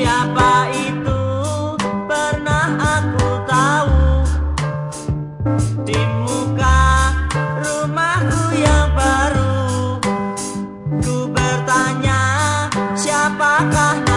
Siapa itu pernah aku tahu? Di muka rumahku yang baru Ku bertanya siapakah